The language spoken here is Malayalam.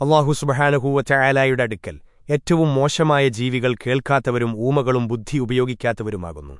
അള്ളാഹു സുബഹാനഹൂവ അടുക്കൽ ഏറ്റവും മോശമായ ജീവികൾ കേൾക്കാത്തവരും ഊമകളും ബുദ്ധി ഉപയോഗിക്കാത്തവരുമാകുന്നു.